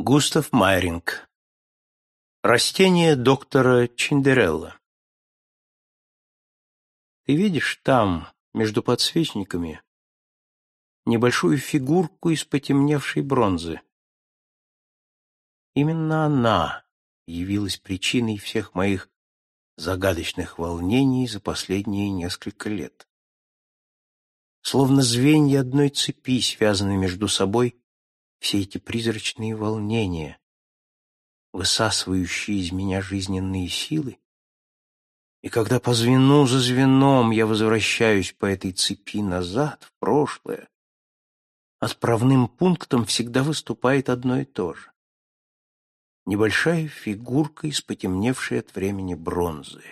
Густав Майринг. Растение доктора Чиндерелла. Ты видишь там, между подсвечниками, небольшую фигурку из потемневшей бронзы. Именно она явилась причиной всех моих загадочных волнений за последние несколько лет. Словно звенья одной цепи связаны между собой все эти призрачные волнения, высасывающие из меня жизненные силы, и когда по звену за звеном я возвращаюсь по этой цепи назад, в прошлое, отправным пунктом всегда выступает одно и то же. Небольшая фигурка из потемневшей от времени бронзы.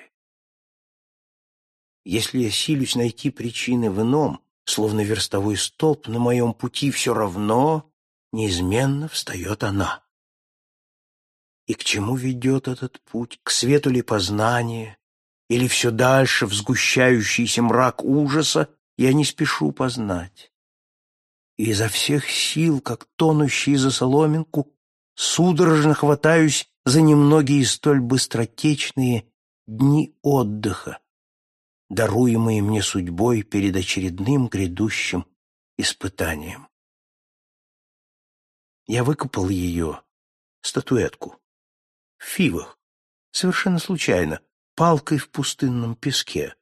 Если я силюсь найти причины в ином, словно верстовой столб на моем пути, все равно неизменно встает она. И к чему ведет этот путь? К свету ли познания? Или все дальше в сгущающийся мрак ужаса я не спешу познать? И изо всех сил, как тонущий за соломинку, судорожно хватаюсь за немногие столь быстротечные дни отдыха, даруемые мне судьбой перед очередным грядущим испытанием. Я выкопал ее, статуэтку, в фивах, совершенно случайно, палкой в пустынном песке.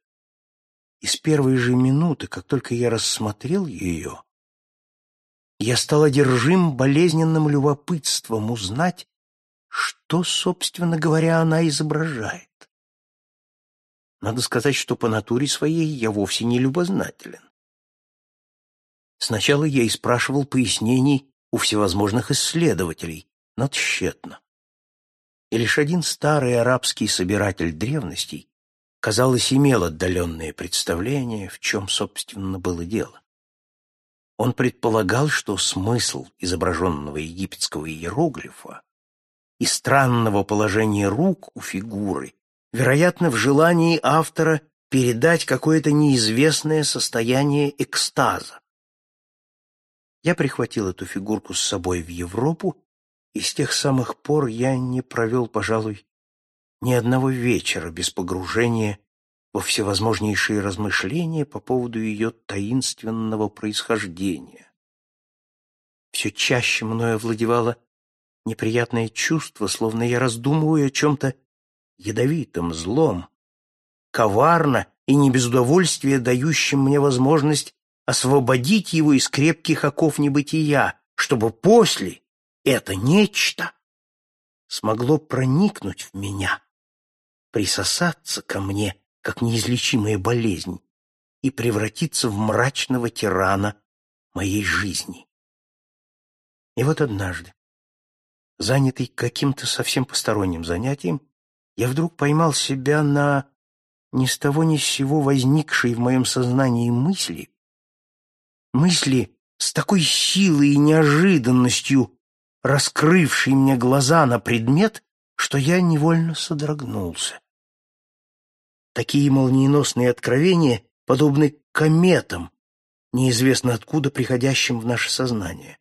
И с первой же минуты, как только я рассмотрел ее, я стал одержим болезненным любопытством узнать, что, собственно говоря, она изображает. Надо сказать, что по натуре своей я вовсе не любознателен. Сначала я и спрашивал пояснений у всевозможных исследователей, но тщетно. И лишь один старый арабский собиратель древностей, казалось, имел отдаленные представления, в чем, собственно, было дело. Он предполагал, что смысл изображенного египетского иероглифа и странного положения рук у фигуры, вероятно, в желании автора передать какое-то неизвестное состояние экстаза. Я прихватил эту фигурку с собой в Европу, и с тех самых пор я не провел, пожалуй, ни одного вечера без погружения во всевозможнейшие размышления по поводу ее таинственного происхождения. Все чаще мною овладевало неприятное чувство, словно я раздумываю о чем-то ядовитом, злом, коварно и не без удовольствия дающим мне возможность освободить его из крепких оков небытия, чтобы после это нечто смогло проникнуть в меня, присосаться ко мне, как неизлечимая болезнь, и превратиться в мрачного тирана моей жизни. И вот однажды, занятый каким-то совсем посторонним занятием, я вдруг поймал себя на ни с того ни с сего возникшей в моем сознании мысли, Мысли с такой силой и неожиданностью, раскрывшей мне глаза на предмет, что я невольно содрогнулся. Такие молниеносные откровения подобны кометам, неизвестно откуда приходящим в наше сознание.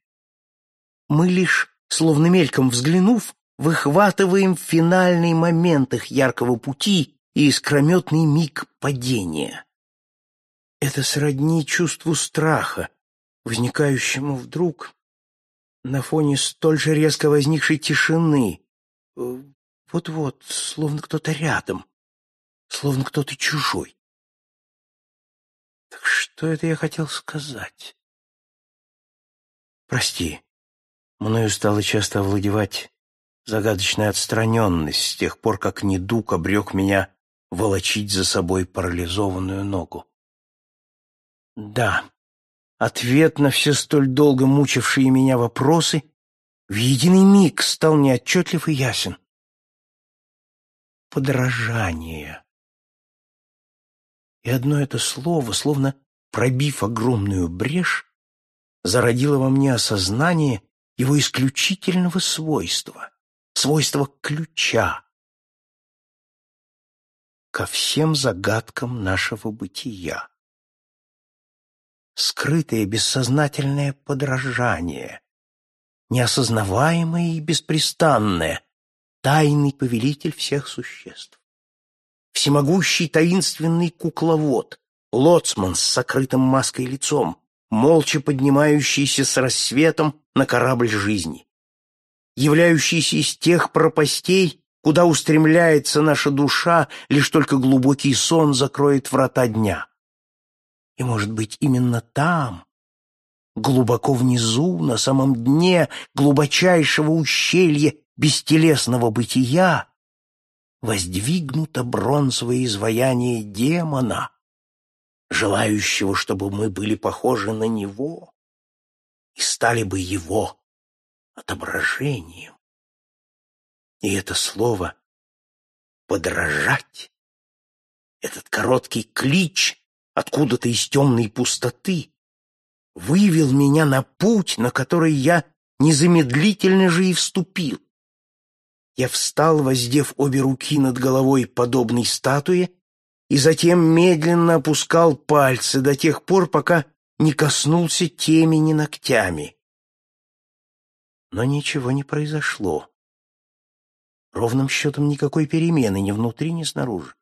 Мы лишь, словно мельком взглянув, выхватываем финальный момент их яркого пути и искрометный миг падения. Это сродни чувству страха, возникающему вдруг на фоне столь же резко возникшей тишины. Э, вот-вот, словно кто-то рядом, словно кто-то чужой. Так что это я хотел сказать? Прости, мною стало часто овладевать загадочная отстраненность с тех пор, как недуг обрек меня волочить за собой парализованную ногу. Да, ответ на все столь долго мучившие меня вопросы в единый миг стал неотчетлив и ясен. Подражание. И одно это слово, словно пробив огромную брешь, зародило во мне осознание его исключительного свойства, свойства ключа ко всем загадкам нашего бытия скрытое бессознательное подражание, неосознаваемое и беспрестанное, тайный повелитель всех существ. Всемогущий таинственный кукловод, лоцман с сокрытым маской лицом, молча поднимающийся с рассветом на корабль жизни, являющийся из тех пропастей, куда устремляется наша душа, лишь только глубокий сон закроет врата дня. И, может быть, именно там, глубоко внизу, на самом дне глубочайшего ущелья бестелесного бытия, воздвигнуто бронзовое изваяние демона, желающего, чтобы мы были похожи на него и стали бы его отображением. И это слово «подражать», этот короткий клич откуда-то из темной пустоты, вывел меня на путь, на который я незамедлительно же и вступил. Я встал, воздев обе руки над головой подобной статуе, и затем медленно опускал пальцы до тех пор, пока не коснулся темени ногтями. Но ничего не произошло. Ровным счетом никакой перемены ни внутри, ни снаружи.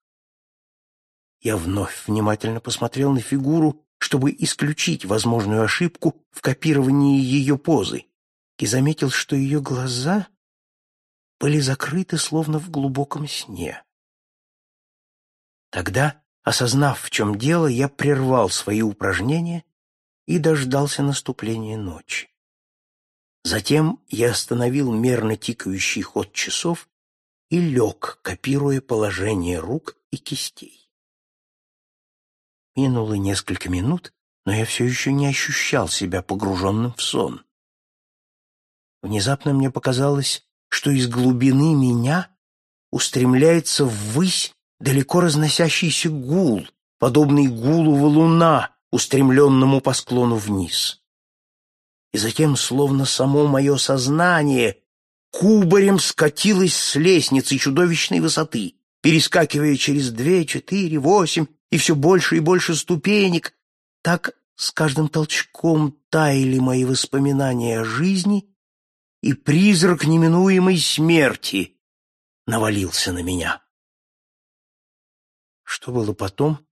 Я вновь внимательно посмотрел на фигуру, чтобы исключить возможную ошибку в копировании ее позы, и заметил, что ее глаза были закрыты словно в глубоком сне. Тогда, осознав, в чем дело, я прервал свои упражнения и дождался наступления ночи. Затем я остановил мерно тикающий ход часов и лег, копируя положение рук и кистей. Минуло несколько минут, но я все еще не ощущал себя погруженным в сон. Внезапно мне показалось, что из глубины меня устремляется ввысь далеко разносящийся гул, подобный гулу валуна, устремленному по склону вниз. И затем, словно само мое сознание кубарем скатилась с лестницы чудовищной высоты, перескакивая через две, четыре, восемь и все больше и больше ступенек. Так с каждым толчком таяли мои воспоминания о жизни, и призрак неминуемой смерти навалился на меня. Что было потом,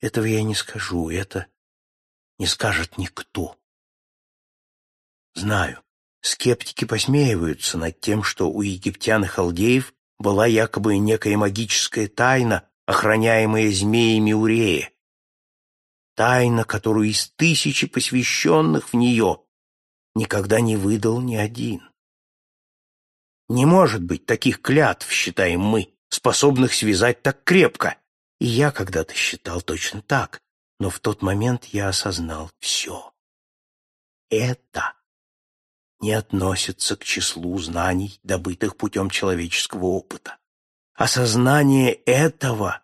этого я не скажу, это не скажет никто. Знаю, Скептики посмеиваются над тем, что у египтян и халдеев была якобы некая магическая тайна, охраняемая змеями Урея. Тайна, которую из тысячи посвященных в нее никогда не выдал ни один. Не может быть таких клятв, считаем мы, способных связать так крепко. И я когда-то считал точно так, но в тот момент я осознал все. Это не относится к числу знаний, добытых путем человеческого опыта. Осознание этого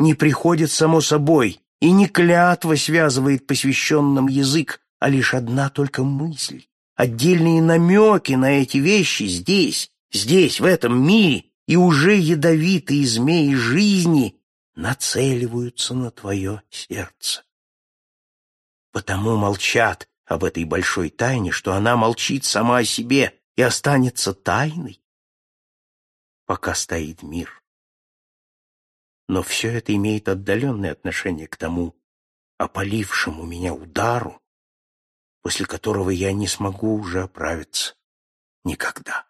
не приходит само собой, и не клятва связывает посвященным язык, а лишь одна только мысль. Отдельные намеки на эти вещи здесь, здесь, в этом мире, и уже ядовитые змеи жизни нацеливаются на твое сердце. Потому молчат об этой большой тайне, что она молчит сама о себе и останется тайной, пока стоит мир. Но все это имеет отдаленное отношение к тому опалившему меня удару, после которого я не смогу уже оправиться никогда.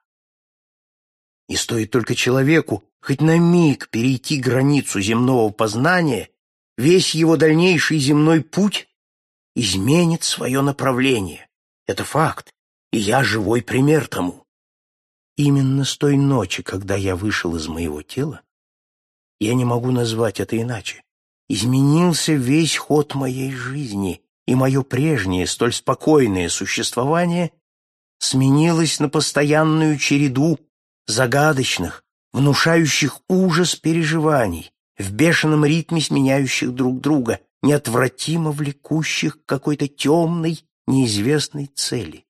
И стоит только человеку хоть на миг перейти границу земного познания, весь его дальнейший земной путь изменит свое направление. Это факт, и я живой пример тому. Именно с той ночи, когда я вышел из моего тела, я не могу назвать это иначе, изменился весь ход моей жизни, и мое прежнее, столь спокойное существование сменилось на постоянную череду загадочных, внушающих ужас переживаний, в бешеном ритме сменяющих друг друга, неотвратимо влекущих к какой-то темной, неизвестной цели.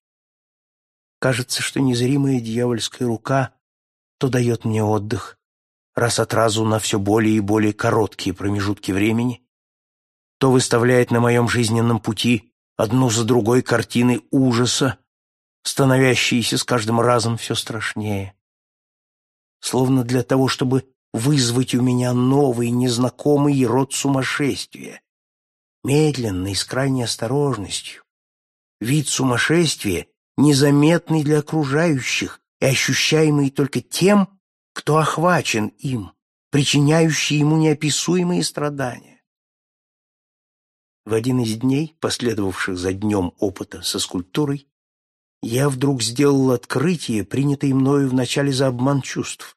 Кажется, что незримая дьявольская рука то дает мне отдых, раз от разу на все более и более короткие промежутки времени, то выставляет на моем жизненном пути одну за другой картины ужаса, становящиеся с каждым разом все страшнее. Словно для того, чтобы вызвать у меня новый, незнакомый род сумасшествия. Медленно и с крайней осторожностью. Вид сумасшествия, незаметный для окружающих и ощущаемый только тем, кто охвачен им, причиняющий ему неописуемые страдания. В один из дней, последовавших за днем опыта со скульптурой, я вдруг сделал открытие, принятое мною вначале за обман чувств.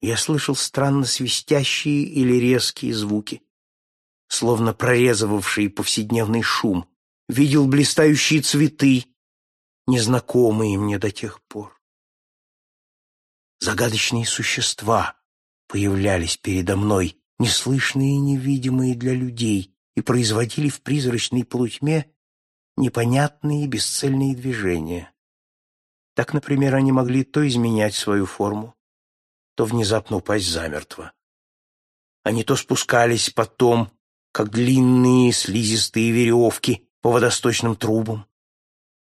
Я слышал странно свистящие или резкие звуки, словно прорезывавшие повседневный шум, видел блистающие цветы, незнакомые мне до тех пор. Загадочные существа появлялись передо мной, неслышные и невидимые для людей, и производили в призрачной полутьме непонятные и бесцельные движения. Так, например, они могли то изменять свою форму, то внезапно упасть замертво. Они то спускались потом, как длинные слизистые веревки по водосточным трубам,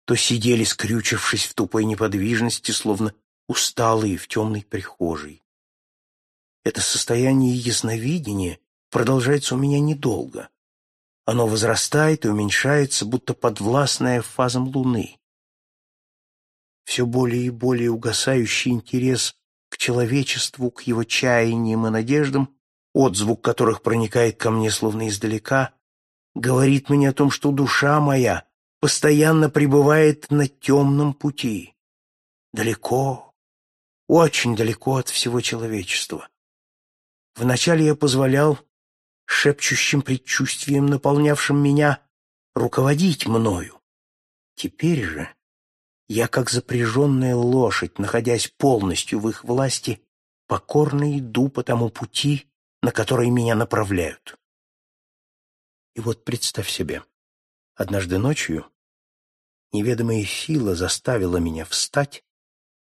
то сидели, скрючившись в тупой неподвижности, словно усталые в темной прихожей. Это состояние ясновидения продолжается у меня недолго. Оно возрастает и уменьшается, будто подвластное фазам Луны. Все более и более угасающий интерес к человечеству, к его чаяниям и надеждам, отзвук которых проникает ко мне словно издалека, говорит мне о том, что душа моя постоянно пребывает на темном пути, далеко, очень далеко от всего человечества. Вначале я позволял шепчущим предчувствием, наполнявшим меня, руководить мною. Теперь же я, как запряженная лошадь, находясь полностью в их власти, покорно иду по тому пути, на который меня направляют. И вот представь себе, однажды ночью неведомая сила заставила меня встать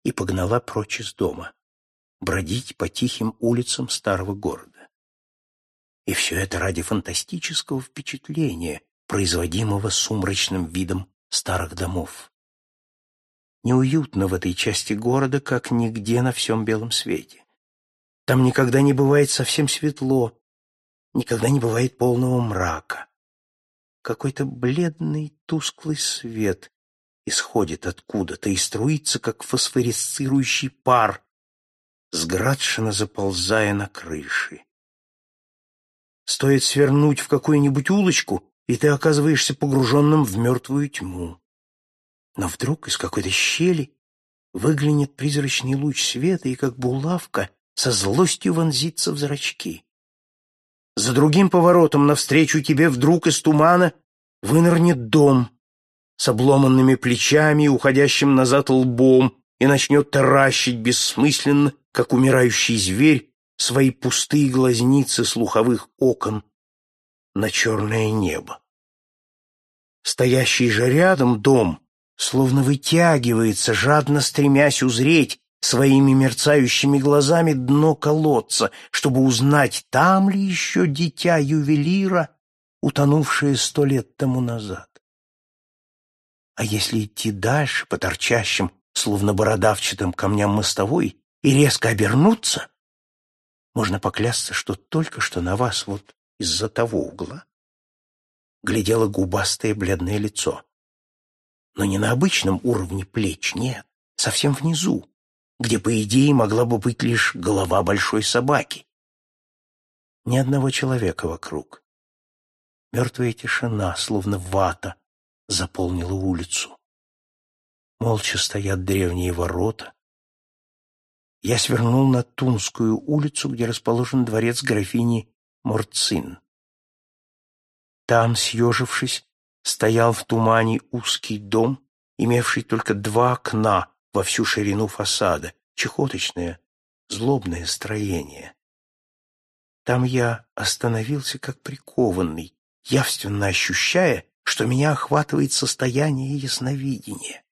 и погнала прочь из дома, бродить по тихим улицам старого города. И все это ради фантастического впечатления, производимого сумрачным видом старых домов. Неуютно в этой части города, как нигде на всем белом свете. Там никогда не бывает совсем светло, никогда не бывает полного мрака. Какой-то бледный тусклый свет исходит откуда-то и струится, как фосфоресцирующий пар, сградшенно заползая на крыши. Стоит свернуть в какую-нибудь улочку, и ты оказываешься погруженным в мертвую тьму. Но вдруг из какой-то щели выглянет призрачный луч света и, как булавка, со злостью вонзится в зрачки. За другим поворотом навстречу тебе вдруг из тумана вынырнет дом с обломанными плечами и уходящим назад лбом и начнет таращить бессмысленно, как умирающий зверь, свои пустые глазницы слуховых окон на черное небо. Стоящий же рядом дом словно вытягивается, жадно стремясь узреть своими мерцающими глазами дно колодца, чтобы узнать, там ли еще дитя ювелира, утонувшее сто лет тому назад. А если идти дальше по торчащим, словно бородавчатым камням мостовой, и резко обернуться, можно поклясться, что только что на вас вот из-за того угла глядело губастое бледное лицо. Но не на обычном уровне плеч, нет, совсем внизу, где, по идее, могла бы быть лишь голова большой собаки. Ни одного человека вокруг. Мертвая тишина, словно вата, заполнила улицу. Молча стоят древние ворота, я свернул на Тунскую улицу, где расположен дворец графини Морцин. Там, съежившись, стоял в тумане узкий дом, имевший только два окна во всю ширину фасада, чехоточное, злобное строение. Там я остановился как прикованный, явственно ощущая, что меня охватывает состояние ясновидения.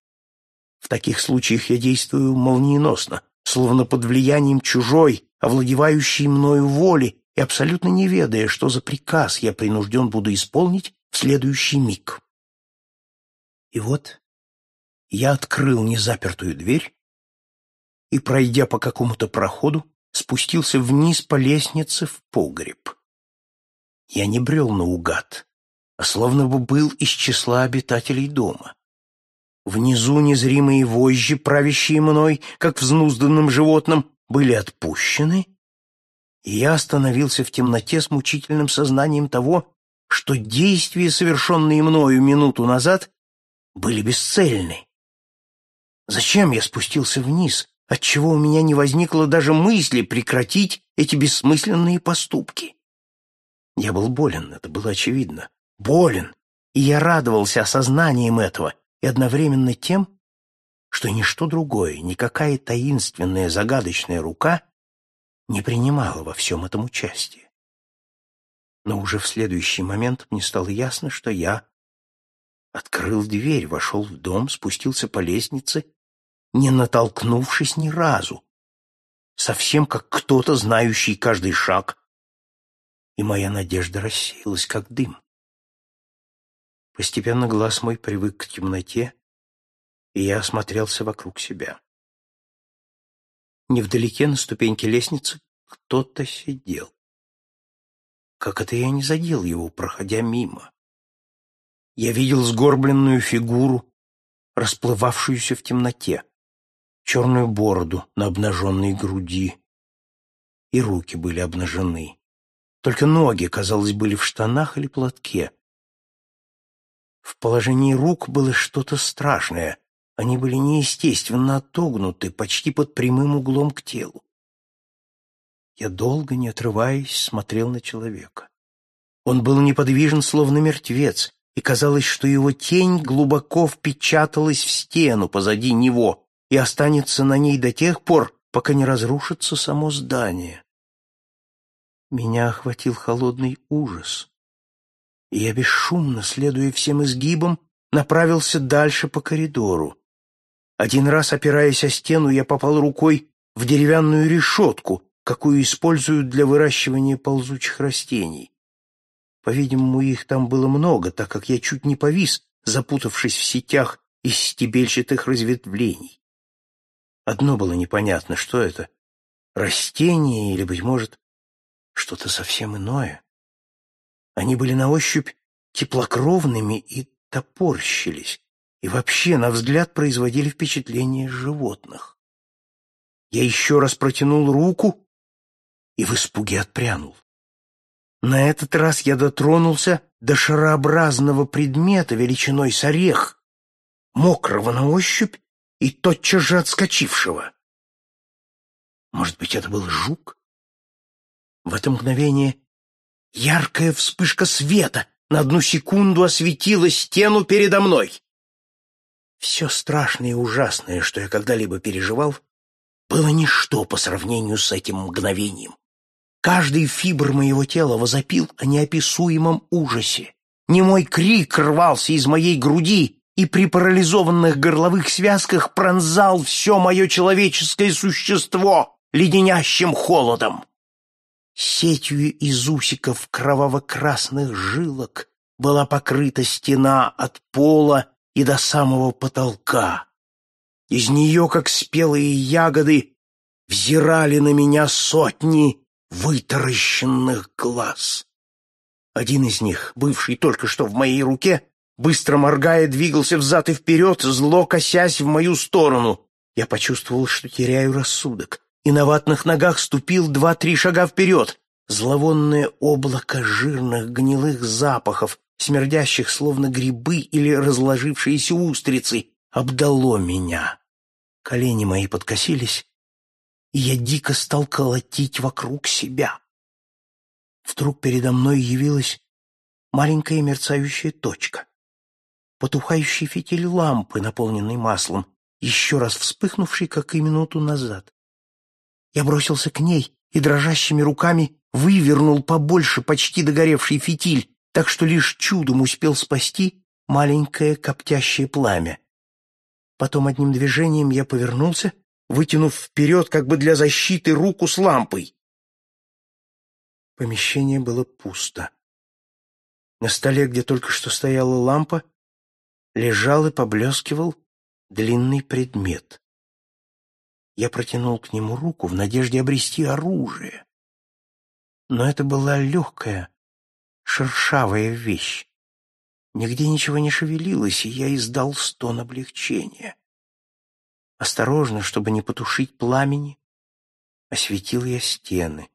В таких случаях я действую молниеносно, словно под влиянием чужой, овладевающей мною воли, и абсолютно не ведая, что за приказ я принужден буду исполнить в следующий миг. И вот Я открыл незапертую дверь и, пройдя по какому-то проходу, спустился вниз по лестнице в погреб. Я не брел наугад, словно бы был из числа обитателей дома. Внизу незримые вожжи, правящие мной, как взнузданным животным, были отпущены, и я остановился в темноте с мучительным сознанием того, что действия, совершенные мною минуту назад, были бесцельны. Зачем я спустился вниз, отчего у меня не возникло даже мысли прекратить эти бессмысленные поступки? Я был болен, это было очевидно. Болен, и я радовался осознанием этого и одновременно тем, что ничто другое, никакая таинственная загадочная рука не принимала во всем этом участие. Но уже в следующий момент мне стало ясно, что я открыл дверь, вошел в дом, спустился по лестнице, не натолкнувшись ни разу, совсем как кто-то, знающий каждый шаг, и моя надежда рассеялась, как дым. Постепенно глаз мой привык к темноте, и я осмотрелся вокруг себя. Невдалеке на ступеньке лестницы кто-то сидел. Как это я не задел его, проходя мимо? Я видел сгорбленную фигуру, расплывавшуюся в темноте, черную бороду на обнаженной груди, и руки были обнажены. Только ноги, казалось, были в штанах или платке. В положении рук было что-то страшное. Они были неестественно отогнуты, почти под прямым углом к телу. Я долго, не отрываясь, смотрел на человека. Он был неподвижен, словно мертвец, и казалось, что его тень глубоко впечаталась в стену позади него и останется на ней до тех пор, пока не разрушится само здание. Меня охватил холодный ужас, и я бесшумно, следуя всем изгибам, направился дальше по коридору. Один раз, опираясь о стену, я попал рукой в деревянную решетку, какую используют для выращивания ползучих растений. По-видимому, их там было много, так как я чуть не повис, запутавшись в сетях из стебельчатых разветвлений. Одно было непонятно, что это — растение или, быть может, что-то совсем иное. Они были на ощупь теплокровными и топорщились, и вообще, на взгляд, производили впечатление животных. Я еще раз протянул руку и в испуге отпрянул. На этот раз я дотронулся до шарообразного предмета величиной с орех, мокрого на ощупь и тотчас же отскочившего. Может быть, это был жук? В это мгновение яркая вспышка света на одну секунду осветила стену передо мной. Все страшное и ужасное, что я когда-либо переживал, было ничто по сравнению с этим мгновением. Каждый фибр моего тела возопил о неописуемом ужасе. Немой крик рвался из моей груди и при парализованных горловых связках пронзал все мое человеческое существо леденящим холодом. Сетью из усиков кроваво-красных жилок была покрыта стена от пола и до самого потолка. Из нее, как спелые ягоды, взирали на меня сотни вытаращенных глаз. Один из них, бывший только что в моей руке, быстро моргая, двигался взад и вперед, зло косясь в мою сторону. Я почувствовал, что теряю рассудок и на ватных ногах ступил два-три шага вперед. Зловонное облако жирных гнилых запахов, смердящих словно грибы или разложившиеся устрицы, обдало меня. Колени мои подкосились, и я дико стал колотить вокруг себя. Вдруг передо мной явилась маленькая мерцающая точка. Потухающий фитиль лампы, наполненный маслом, еще раз вспыхнувший, как и минуту назад. Я бросился к ней и дрожащими руками вывернул побольше почти догоревший фитиль, так что лишь чудом успел спасти маленькое коптящее пламя. Потом одним движением я повернулся, вытянув вперед как бы для защиты руку с лампой. Помещение было пусто. На столе, где только что стояла лампа, лежал и поблескивал длинный предмет. Я протянул к нему руку в надежде обрести оружие. Но это была легкая, шершавая вещь. Нигде ничего не шевелилось, и я издал стон облегчения. Осторожно, чтобы не потушить пламени, осветил я стены.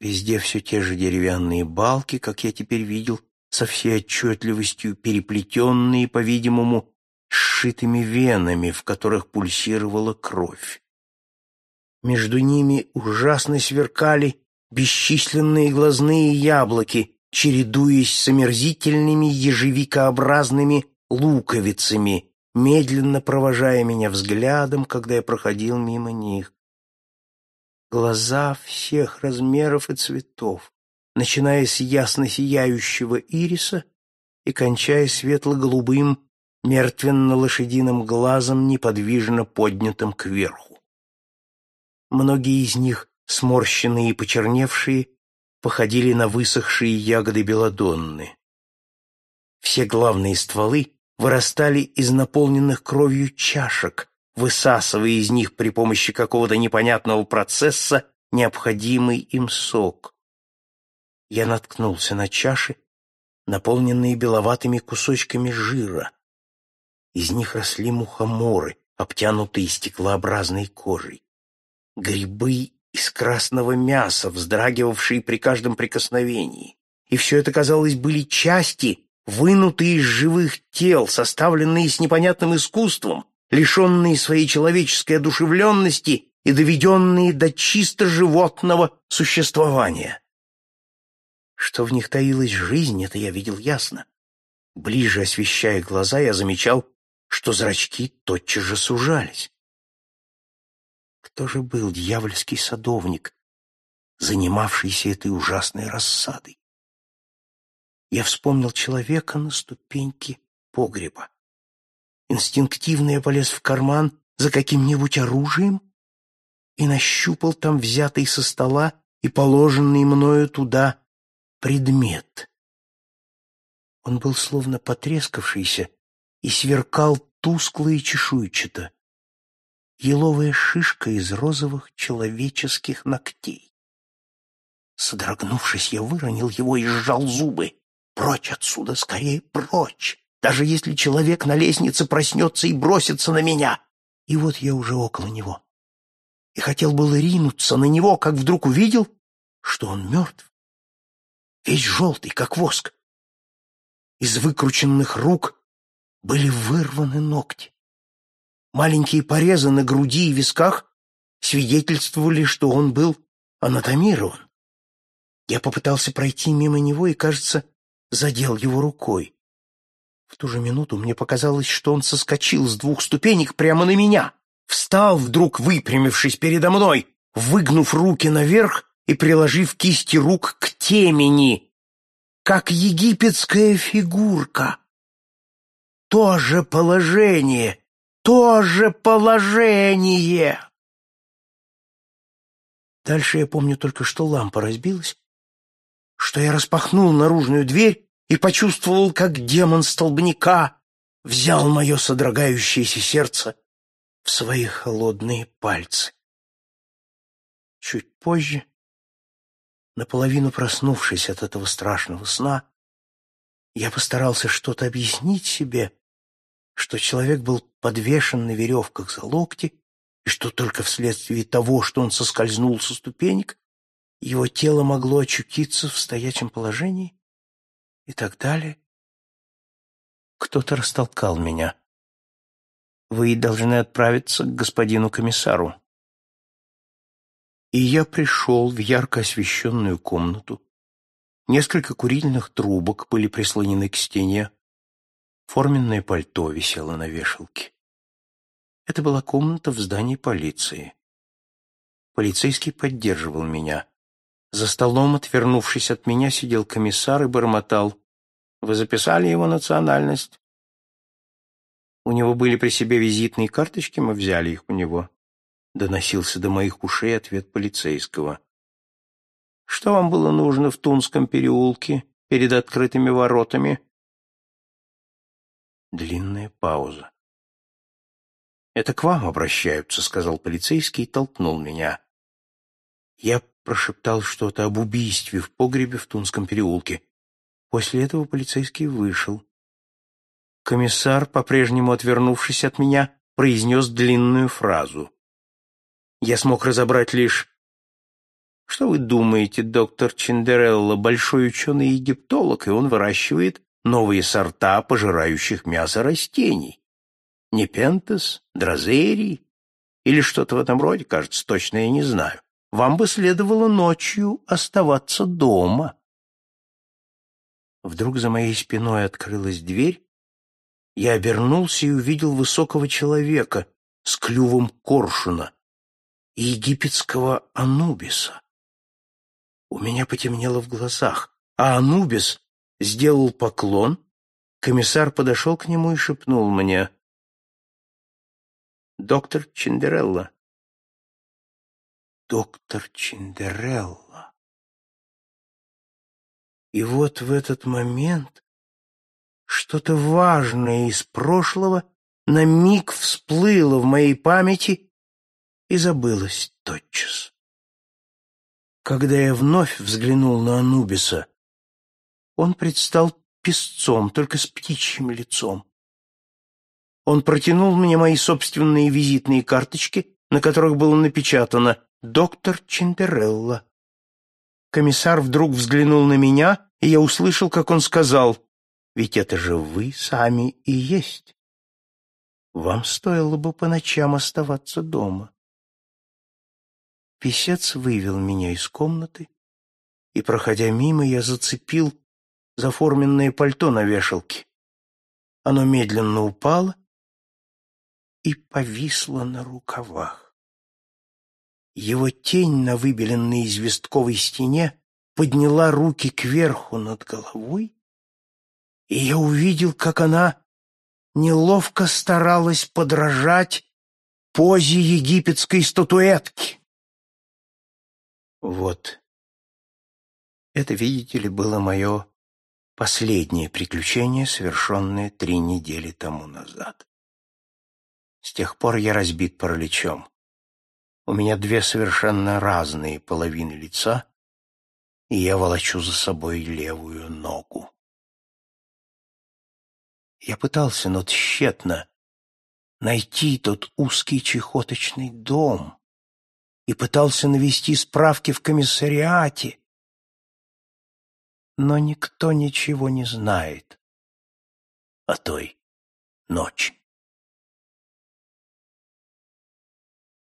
Везде все те же деревянные балки, как я теперь видел, со всей отчетливостью переплетенные, по-видимому, сшитыми венами, в которых пульсировала кровь. Между ними ужасно сверкали бесчисленные глазные яблоки, чередуясь с омерзительными ежевикообразными луковицами, медленно провожая меня взглядом, когда я проходил мимо них. Глаза всех размеров и цветов, начиная с ясно сияющего ириса и кончая светло-голубым мертвенно-лошадиным глазом, неподвижно поднятым кверху. Многие из них, сморщенные и почерневшие, походили на высохшие ягоды белодонны. Все главные стволы вырастали из наполненных кровью чашек, высасывая из них при помощи какого-то непонятного процесса необходимый им сок. Я наткнулся на чаши, наполненные беловатыми кусочками жира, из них росли мухоморы, обтянутые стеклообразной кожей. Грибы из красного мяса, вздрагивавшие при каждом прикосновении. И все это, казалось, были части, вынутые из живых тел, составленные с непонятным искусством, лишенные своей человеческой одушевленности и доведенные до чисто животного существования. Что в них таилась жизнь, это я видел ясно. Ближе освещая глаза, я замечал что зрачки тотчас же сужались. Кто же был дьявольский садовник, занимавшийся этой ужасной рассадой? Я вспомнил человека на ступеньке погреба. Инстинктивно я полез в карман за каким-нибудь оружием и нащупал там взятый со стола и положенный мною туда предмет. Он был словно потрескавшийся и сверкал тускло и чешуйчато. Еловая шишка из розовых человеческих ногтей. Содрогнувшись, я выронил его и сжал зубы. Прочь отсюда, скорее прочь! Даже если человек на лестнице проснется и бросится на меня. И вот я уже около него. И хотел было ринуться на него, как вдруг увидел, что он мертв. Весь желтый, как воск. Из выкрученных рук были вырваны ногти. Маленькие порезы на груди и висках свидетельствовали, что он был анатомирован. Я попытался пройти мимо него и, кажется, задел его рукой. В ту же минуту мне показалось, что он соскочил с двух ступенек прямо на меня, встал, вдруг выпрямившись передо мной, выгнув руки наверх и приложив кисти рук к темени, как египетская фигурка. То же положение, то же положение. Дальше я помню только, что лампа разбилась, что я распахнул наружную дверь и почувствовал, как демон столбняка взял мое содрогающееся сердце в свои холодные пальцы. Чуть позже, наполовину проснувшись от этого страшного сна, я постарался что-то объяснить себе, что человек был подвешен на веревках за локти, и что только вследствие того, что он соскользнул со ступенек, его тело могло очутиться в стоячем положении и так далее. Кто-то растолкал меня. Вы должны отправиться к господину комиссару. И я пришел в ярко освещенную комнату, Несколько курительных трубок были прислонены к стене. Форменное пальто висело на вешалке. Это была комната в здании полиции. Полицейский поддерживал меня. За столом, отвернувшись от меня, сидел комиссар и бормотал. «Вы записали его национальность?» «У него были при себе визитные карточки, мы взяли их у него», — доносился до моих ушей ответ полицейского. Что вам было нужно в Тунском переулке перед открытыми воротами? Длинная пауза. «Это к вам обращаются», — сказал полицейский и толкнул меня. Я прошептал что-то об убийстве в погребе в Тунском переулке. После этого полицейский вышел. Комиссар, по-прежнему отвернувшись от меня, произнес длинную фразу. Я смог разобрать лишь «Что вы думаете, доктор Чиндерелло, большой ученый-египтолог, и он выращивает новые сорта пожирающих мясо растений? Непентес, дрозерий или что-то в этом роде, кажется, точно я не знаю. Вам бы следовало ночью оставаться дома». Вдруг за моей спиной открылась дверь, я обернулся и увидел высокого человека с клювом коршуна и египетского Анубиса. У меня потемнело в глазах, а Анубис сделал поклон, комиссар подошел к нему и шепнул мне «Доктор Чиндерелла». «Доктор Чиндерелла». И вот в этот момент что-то важное из прошлого на миг всплыло в моей памяти и забылось тотчас. Когда я вновь взглянул на Анубиса, он предстал песцом, только с птичьим лицом. Он протянул мне мои собственные визитные карточки, на которых было напечатано «Доктор Чиндерелла». Комиссар вдруг взглянул на меня, и я услышал, как он сказал ведь это же вы сами и есть. Вам стоило бы по ночам оставаться дома. Песец вывел меня из комнаты, и, проходя мимо, я зацепил заформенное пальто на вешалке. Оно медленно упало и повисло на рукавах. Его тень на выбеленной известковой стене подняла руки кверху над головой и я увидел, как она неловко старалась подражать позе египетской статуэтки. Вот. Это, видите ли, было мое последнее приключение, совершенное три недели тому назад. С тех пор я разбит параличом. У меня две совершенно разные половины лица, и я волочу за собой левую ногу. Я пытался, но тщетно, найти тот узкий чехоточный дом и пытался навести справки в комиссариате. Но никто ничего не знает о той ночи.